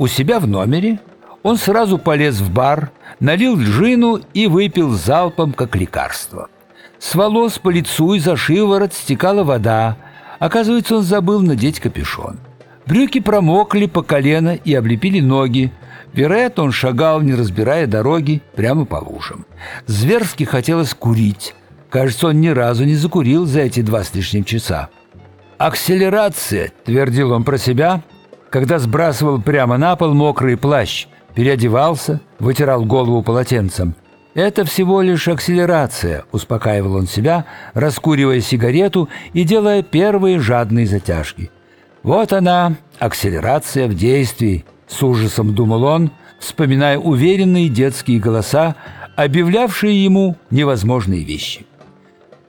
У себя в номере он сразу полез в бар, налил джину и выпил залпом, как лекарство. С волос по лицу и за шиворот стекала вода. Оказывается, он забыл надеть капюшон. Брюки промокли по колено и облепили ноги. Вероятно, он шагал, не разбирая дороги, прямо по лужам. Зверски хотелось курить. Кажется, он ни разу не закурил за эти два с лишним часа. «Акселерация!» – твердил он про себя, когда сбрасывал прямо на пол мокрый плащ, переодевался, вытирал голову полотенцем. «Это всего лишь акселерация», – успокаивал он себя, раскуривая сигарету и делая первые жадные затяжки. «Вот она, акселерация в действии», – с ужасом думал он, вспоминая уверенные детские голоса, объявлявшие ему невозможные вещи.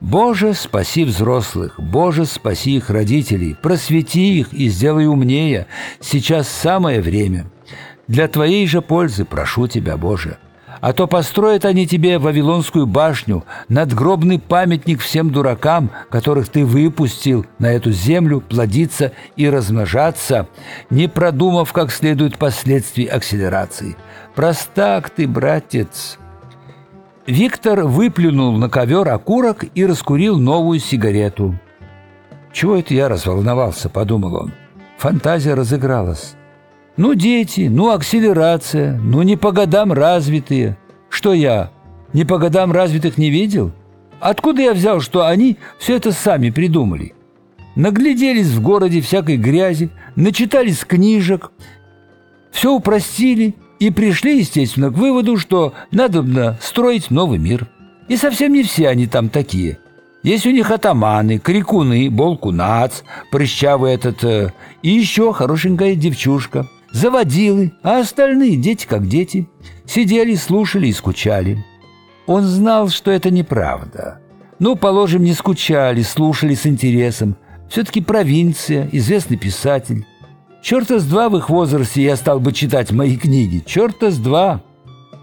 Боже, спаси взрослых, Боже, спаси их родителей, просвети их и сделай умнее. Сейчас самое время. Для Твоей же пользы прошу Тебя, Боже. А то построят они тебе Вавилонскую башню, надгробный памятник всем дуракам, которых ты выпустил на эту землю плодиться и размножаться, не продумав как следует последствий акселерации. Простак ты, братец!» Виктор выплюнул на ковер окурок и раскурил новую сигарету. «Чего это я разволновался?» – подумал он. Фантазия разыгралась. «Ну, дети, ну, акселерация, ну, не по годам развитые. Что я, не по годам развитых не видел? Откуда я взял, что они все это сами придумали? Нагляделись в городе всякой грязи, начитались книжек, все упростили – и пришли, естественно, к выводу, что надо строить новый мир. И совсем не все они там такие. Есть у них атаманы, крикуны, болкунац, прыщавый этот, э, и еще хорошенькая девчушка, заводилы, а остальные дети как дети. Сидели, слушали и скучали. Он знал, что это неправда. Ну, положим, не скучали, слушали с интересом. Все-таки провинция, известный писатель. Черта с два в их возрасте я стал бы читать мои книги. Черта с два.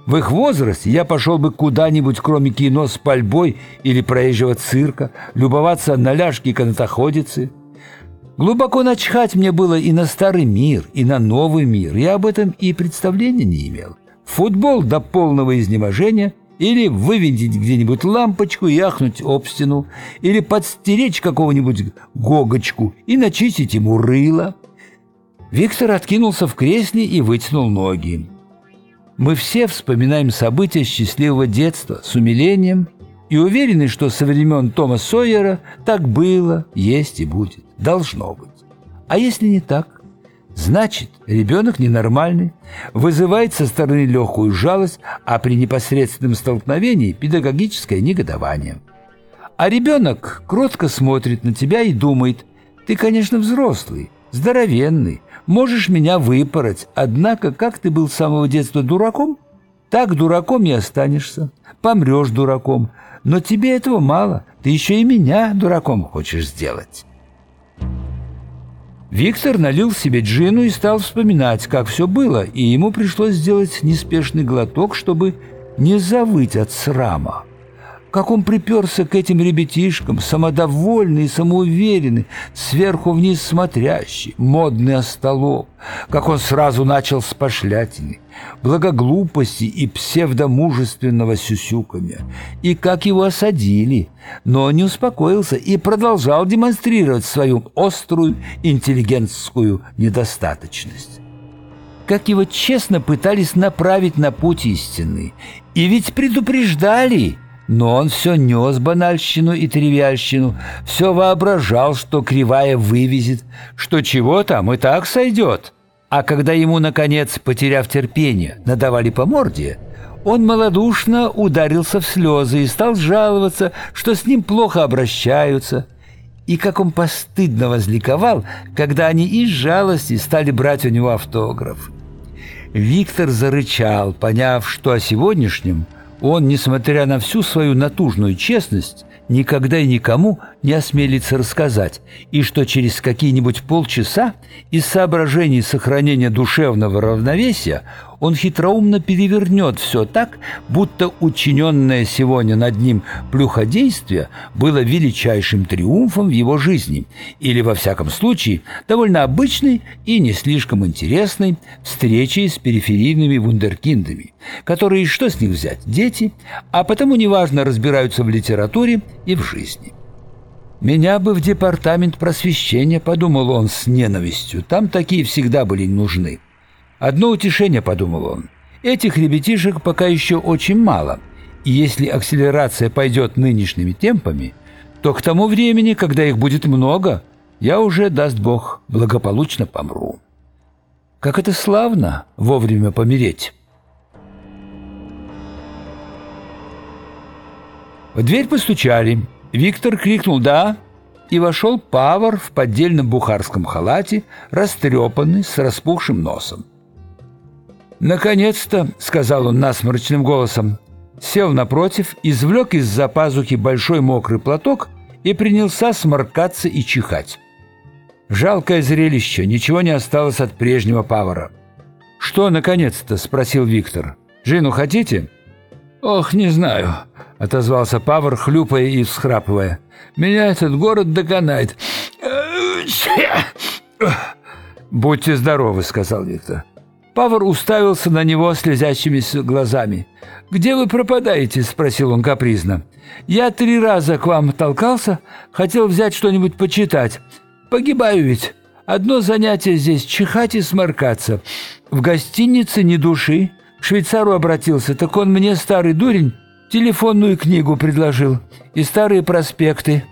В их возрасте я пошел бы куда-нибудь, кроме кино, с пальбой или проезжего цирка, любоваться на ляжки канатоходицы. Глубоко начхать мне было и на старый мир, и на новый мир. Я об этом и представления не имел. Футбол до полного изнеможения или вывинтить где-нибудь лампочку и ахнуть об стену, или подстеречь какого-нибудь гогочку и начистить ему рыло – Виктор откинулся в кресле и вытянул ноги. Мы все вспоминаем события счастливого детства с умилением и уверены, что со времен Тома Сойера так было, есть и будет, должно быть. А если не так? Значит, ребенок ненормальный, вызывает со стороны легкую жалость, а при непосредственном столкновении педагогическое негодование. А ребенок кротко смотрит на тебя и думает, ты, конечно, взрослый, здоровенный, можешь меня выпороть, однако, как ты был с самого детства дураком, так дураком и останешься, помрешь дураком, но тебе этого мало, ты еще и меня дураком хочешь сделать». Виктор налил себе джину и стал вспоминать, как все было, и ему пришлось сделать неспешный глоток, чтобы не завыть от срама как он приперся к этим ребятишкам, самодовольный и самоуверенный, сверху вниз смотрящий, модный остолоп, как он сразу начал с пошлятины, благоглупости и псевдомужественного сюсюкания, и как его осадили, но не успокоился и продолжал демонстрировать свою острую интеллигентскую недостаточность как его честно пытались направить на путь истинный. И ведь предупреждали – но он все нес банальщину и тривиальщину, все воображал, что кривая вывезет, что чего там и так сойдет. А когда ему, наконец, потеряв терпение, надавали по морде, он малодушно ударился в слезы и стал жаловаться, что с ним плохо обращаются. И как он постыдно возликовал, когда они из жалости стали брать у него автограф. Виктор зарычал, поняв, что о сегодняшнем – он, несмотря на всю свою натужную честность, никогда и никому не осмелится рассказать, и что через какие-нибудь полчаса из соображений сохранения душевного равновесия он хитроумно перевернет все так, будто учиненное сегодня над ним плюходействие было величайшим триумфом в его жизни, или, во всяком случае, довольно обычной и не слишком интересной встречей с периферийными вундеркиндами, которые, что с них взять, дети, а потому неважно разбираются в литературе и в жизни. «Меня бы в департамент просвещения», — подумал он с ненавистью. «Там такие всегда были нужны». Одно утешение, подумал он. Этих ребятишек пока еще очень мало, и если акселерация пойдет нынешними темпами, то к тому времени, когда их будет много, я уже, даст Бог, благополучно помру. Как это славно вовремя помереть. В дверь постучали. Виктор крикнул «Да!» и вошел Павар в поддельном бухарском халате, растрепанный, с распухшим носом. «Наконец-то», — сказал он насморочным голосом, сел напротив, извлек из-за пазухи большой мокрый платок и принялся сморкаться и чихать. Жалкое зрелище, ничего не осталось от прежнего павара. «Что, наконец-то?» — спросил Виктор. «Жину хотите?» «Ох, не знаю», — отозвался павар, хлюпая и всхрапывая. «Меня этот город доконает». «Будьте здоровы», — сказал Виктор. Павар уставился на него слезящимися глазами. «Где вы пропадаете?» – спросил он капризно. «Я три раза к вам толкался, хотел взять что-нибудь почитать. Погибаю ведь. Одно занятие здесь – чихать и сморкаться. В гостинице ни души. К швейцару обратился, так он мне, старый дурень, телефонную книгу предложил и старые проспекты.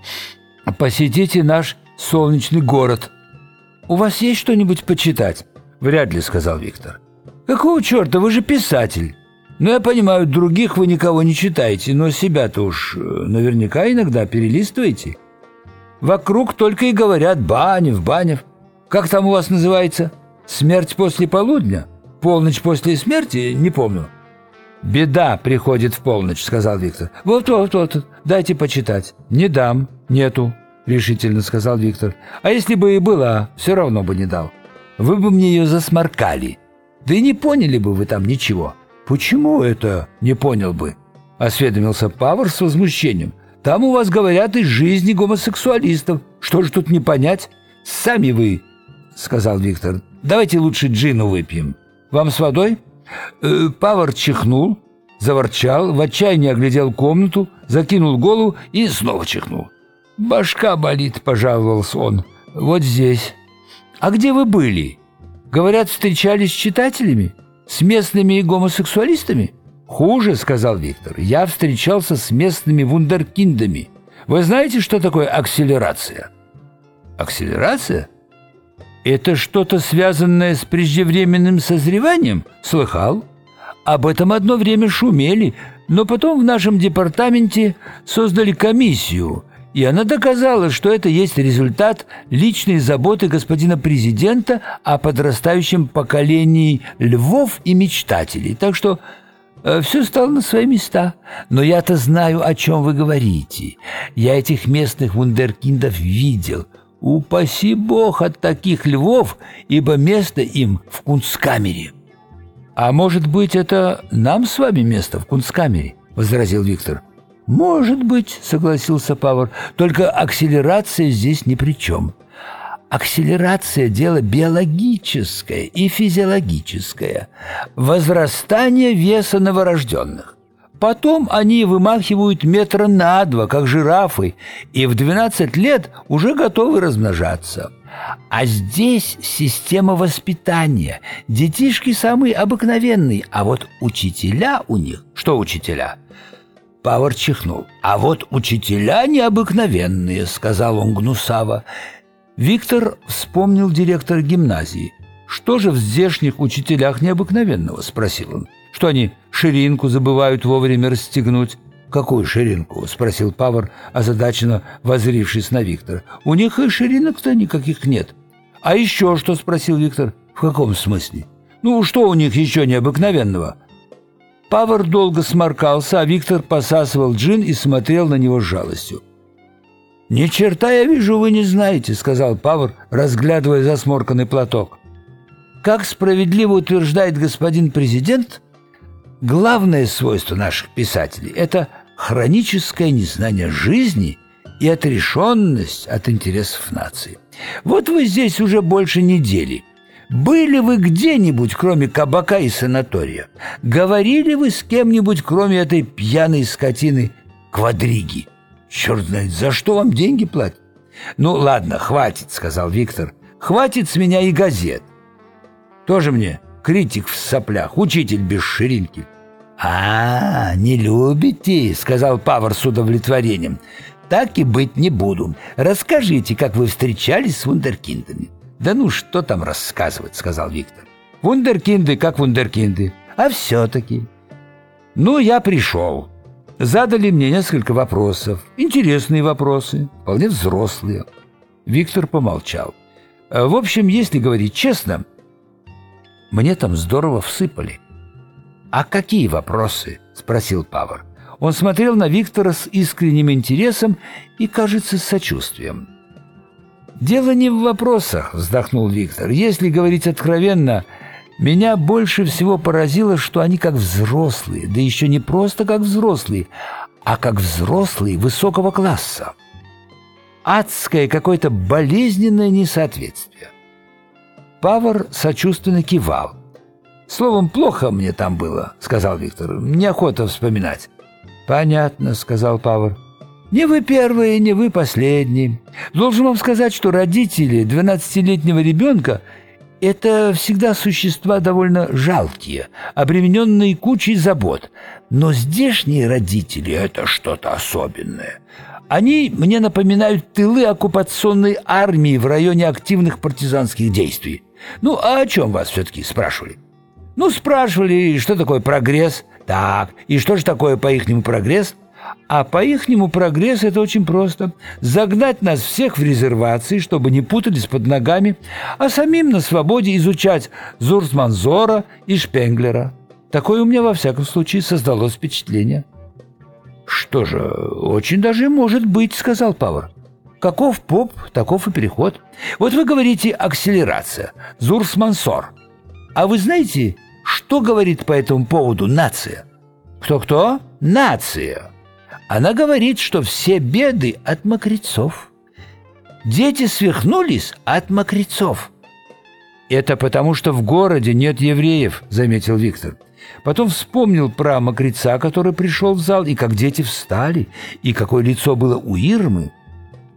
Посетите наш солнечный город. У вас есть что-нибудь почитать?» «Вряд ли», — сказал Виктор. «Какого черта? Вы же писатель. Ну, я понимаю, других вы никого не читаете, но себя-то уж э, наверняка иногда перелистываете. Вокруг только и говорят «Банев, Банев». Как там у вас называется? Смерть после полудня? Полночь после смерти? Не помню». «Беда приходит в полночь», — сказал Виктор. «Вот-вот-вот, дайте почитать». «Не дам, нету», — решительно сказал Виктор. «А если бы и была, все равно бы не дал» вы бы мне ее засморкали. Да и не поняли бы вы там ничего. Почему это не понял бы? Осведомился Павар с возмущением. Там у вас говорят из жизни гомосексуалистов. Что же тут не понять? Сами вы, сказал Виктор. Давайте лучше джину выпьем. Вам с водой? Э, Павар чихнул, заворчал, в отчаянии оглядел комнату, закинул голову и снова чихнул. «Башка болит», — пожаловался он. «Вот здесь». А где вы были? Говорят, встречались с читателями? С местными гомосексуалистами? Хуже, сказал Виктор. Я встречался с местными вундеркиндами. Вы знаете, что такое акселерация? Акселерация? Это что-то связанное с преждевременным созреванием? Слыхал? Об этом одно время шумели, но потом в нашем департаменте создали комиссию – и она доказала, что это есть результат личной заботы господина президента о подрастающем поколении львов и мечтателей. Так что э, все стало на свои места. Но я-то знаю, о чем вы говорите. Я этих местных вундеркиндов видел. Упаси бог от таких львов, ибо место им в кунсткамере. «А может быть, это нам с вами место в кунсткамере?» — возразил Виктор. «Может быть», — согласился Павар, — «только акселерация здесь ни при чем. Акселерация – дело биологическое и физиологическое. Возрастание веса новорожденных. Потом они вымахивают метра на два, как жирафы, и в 12 лет уже готовы размножаться. А здесь система воспитания. Детишки самые обыкновенные, а вот учителя у них... Что учителя? Павар чихнул. «А вот учителя необыкновенные», — сказал он гнусаво. Виктор вспомнил директора гимназии. «Что же в здешних учителях необыкновенного?» — спросил он. «Что они ширинку забывают вовремя расстегнуть?» «Какую ширинку?» — спросил Павар, озадаченно возрившись на Виктора. «У них и ширинок-то никаких нет». «А еще что?» — спросил Виктор. «В каком смысле?» «Ну, что у них еще необыкновенного?» Павар долго сморкался, а Виктор посасывал джин и смотрел на него с жалостью. «Ни черта я вижу, вы не знаете», — сказал Павр, разглядывая засморканный платок. «Как справедливо утверждает господин президент, главное свойство наших писателей — это хроническое незнание жизни и отрешенность от интересов нации. Вот вы здесь уже больше недели. Были вы где-нибудь, кроме кабака и санатория? Говорили вы с кем-нибудь, кроме этой пьяной скотины квадриги?» Черт знает, за что вам деньги платят? Ну, ладно, хватит, сказал Виктор. Хватит с меня и газет. Тоже мне критик в соплях, учитель без ширинки. «А, не любите?» — сказал Павар с удовлетворением. «Так и быть не буду. Расскажите, как вы встречались с вундеркиндами». «Да ну, что там рассказывать?» — сказал Виктор. «Вундеркинды как вундеркинды. А все-таки...» «Ну, я пришел задали мне несколько вопросов. Интересные вопросы, вполне взрослые. Виктор помолчал. В общем, если говорить честно, мне там здорово всыпали. «А какие вопросы?» – спросил Павар. Он смотрел на Виктора с искренним интересом и, кажется, сочувствием. «Дело не в вопросах», – вздохнул Виктор. «Если говорить откровенно, меня больше всего поразило, что они как взрослые, да еще не просто как взрослые, а как взрослые высокого класса. Адское какое-то болезненное несоответствие. Павар сочувственно кивал. «Словом, плохо мне там было», — сказал Виктор. «Неохота вспоминать». «Понятно», — сказал Павар. «Не вы первые, не вы последние. Должен вам сказать, что родители 12-летнего ребенка — это всегда существа довольно жалкие, обремененные кучей забот. Но здешние родители – это что-то особенное. Они мне напоминают тылы оккупационной армии в районе активных партизанских действий. Ну, а о чем вас все-таки спрашивали? Ну, спрашивали, что такое прогресс. Так, и что же такое по-ихнему прогресс – а по-ихнему прогресс – это очень просто. Загнать нас всех в резервации, чтобы не путались под ногами, а самим на свободе изучать Зурсманзора и Шпенглера. Такое у меня, во всяком случае, создалось впечатление. «Что же, очень даже может быть», – сказал Пауэр. «Каков поп, таков и переход. Вот вы говорите «акселерация», «Зурсмансор». А вы знаете, что говорит по этому поводу нация? Кто-кто? Нация. Она говорит, что все беды от мокрецов. Дети свихнулись от мокрецов. «Это потому, что в городе нет евреев», — заметил Виктор. Потом вспомнил про мокреца, который пришел в зал, и как дети встали, и какое лицо было у Ирмы.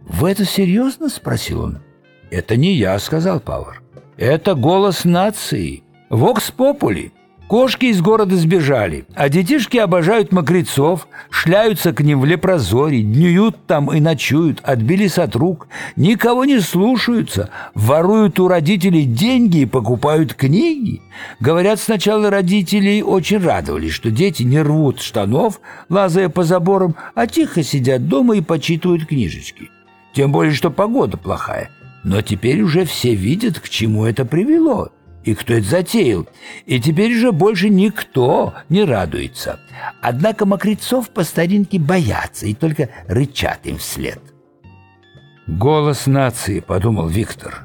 «Вы это серьезно?» — спросил он. «Это не я», — сказал Пауэр. «Это голос нации. Вокс попули. Кошки из города сбежали, а детишки обожают мокрецов, шляются к ним в лепрозоре, днюют там и ночуют, отбились от рук, никого не слушаются, воруют у родителей деньги и покупают книги. Говорят, сначала родителей очень радовались, что дети не рвут штанов, лазая по заборам, а тихо сидят дома и почитывают книжечки. Тем более, что погода плохая. Но теперь уже все видят, к чему это привело и кто это затеял, и теперь же больше никто не радуется. Однако мокрецов по старинке боятся и только рычат им вслед. «Голос нации», — подумал Виктор.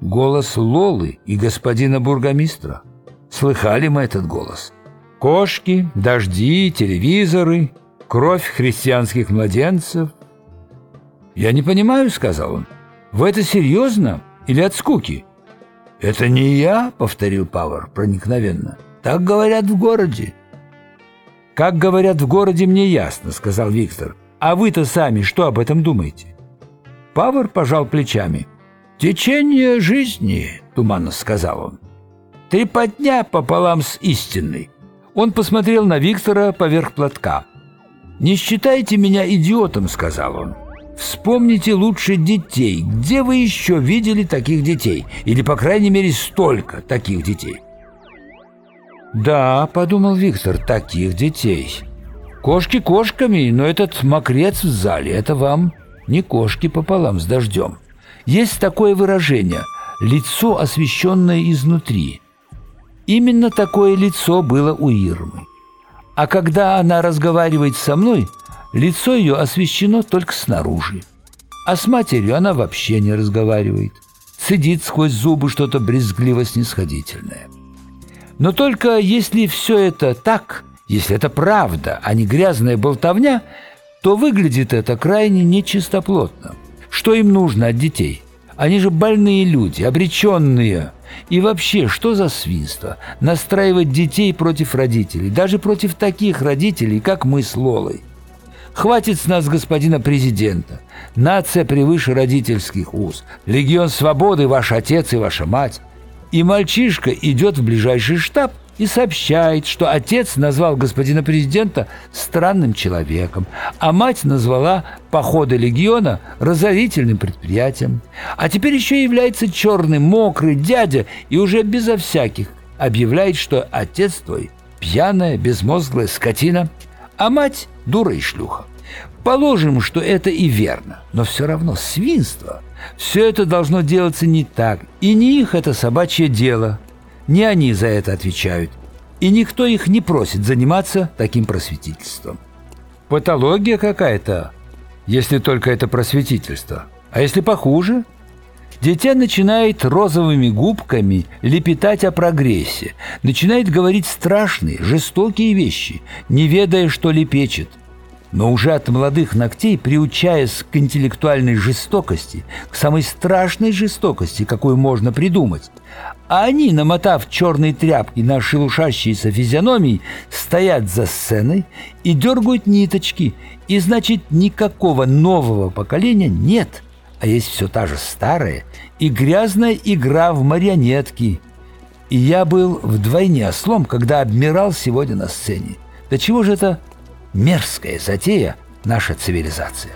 «Голос Лолы и господина бургомистра. Слыхали мы этот голос? Кошки, дожди, телевизоры, кровь христианских младенцев». «Я не понимаю», — сказал он. «Вы это серьезно или от скуки?» «Это не я», — повторил Пауэр проникновенно. «Так говорят в городе». «Как говорят в городе, мне ясно», — сказал Виктор. «А вы-то сами что об этом думаете?» Павар пожал плечами. «Течение жизни», — туманно сказал он. «Трепотня пополам с истинной». Он посмотрел на Виктора поверх платка. «Не считайте меня идиотом», — сказал он. Вспомните лучше детей. Где вы еще видели таких детей? Или, по крайней мере, столько таких детей? «Да», — подумал Виктор, — «таких детей. Кошки кошками, но этот мокрец в зале — это вам не кошки пополам с дождем. Есть такое выражение — лицо, освещенное изнутри. Именно такое лицо было у Ирмы. А когда она разговаривает со мной — Лицо ее освещено только снаружи. а с матерью она вообще не разговаривает. Сидит сквозь зубы что-то брезгливо-снисходительное. Но только если все это так, если это правда, а не грязная болтовня, то выглядит это крайне нечистоплотно. Что им нужно от детей? Они же больные люди, обреченные. И вообще, что за свинство? Настраивать детей против родителей, даже против таких родителей, как мы с Лолой. Хватит с нас господина президента. Нация превыше родительских уз. Легион свободы – ваш отец и ваша мать. И мальчишка идет в ближайший штаб и сообщает, что отец назвал господина президента странным человеком, а мать назвала походы легиона разорительным предприятием. А теперь еще является черный, мокрый дядя и уже безо всяких объявляет, что отец твой – пьяная, безмозглая скотина, а мать – дура и шлюха. Положим, что это и верно, но все равно свинство. Все это должно делаться не так, и не их это собачье дело. Не они за это отвечают, и никто их не просит заниматься таким просветительством. Патология какая-то, если только это просветительство. А если похуже? Дитя начинает розовыми губками лепетать о прогрессе, начинает говорить страшные, жестокие вещи, не ведая, что лепечет – но уже от молодых ногтей, приучаясь к интеллектуальной жестокости, к самой страшной жестокости, какую можно придумать. А они, намотав черные тряпки на шелушащиеся физиономии, стоят за сценой и дергают ниточки, и значит никакого нового поколения нет, а есть все та же старая и грязная игра в марионетки. И я был вдвойне ослом, когда адмирал сегодня на сцене. Да чего же это мерзкая затея наша цивилизация.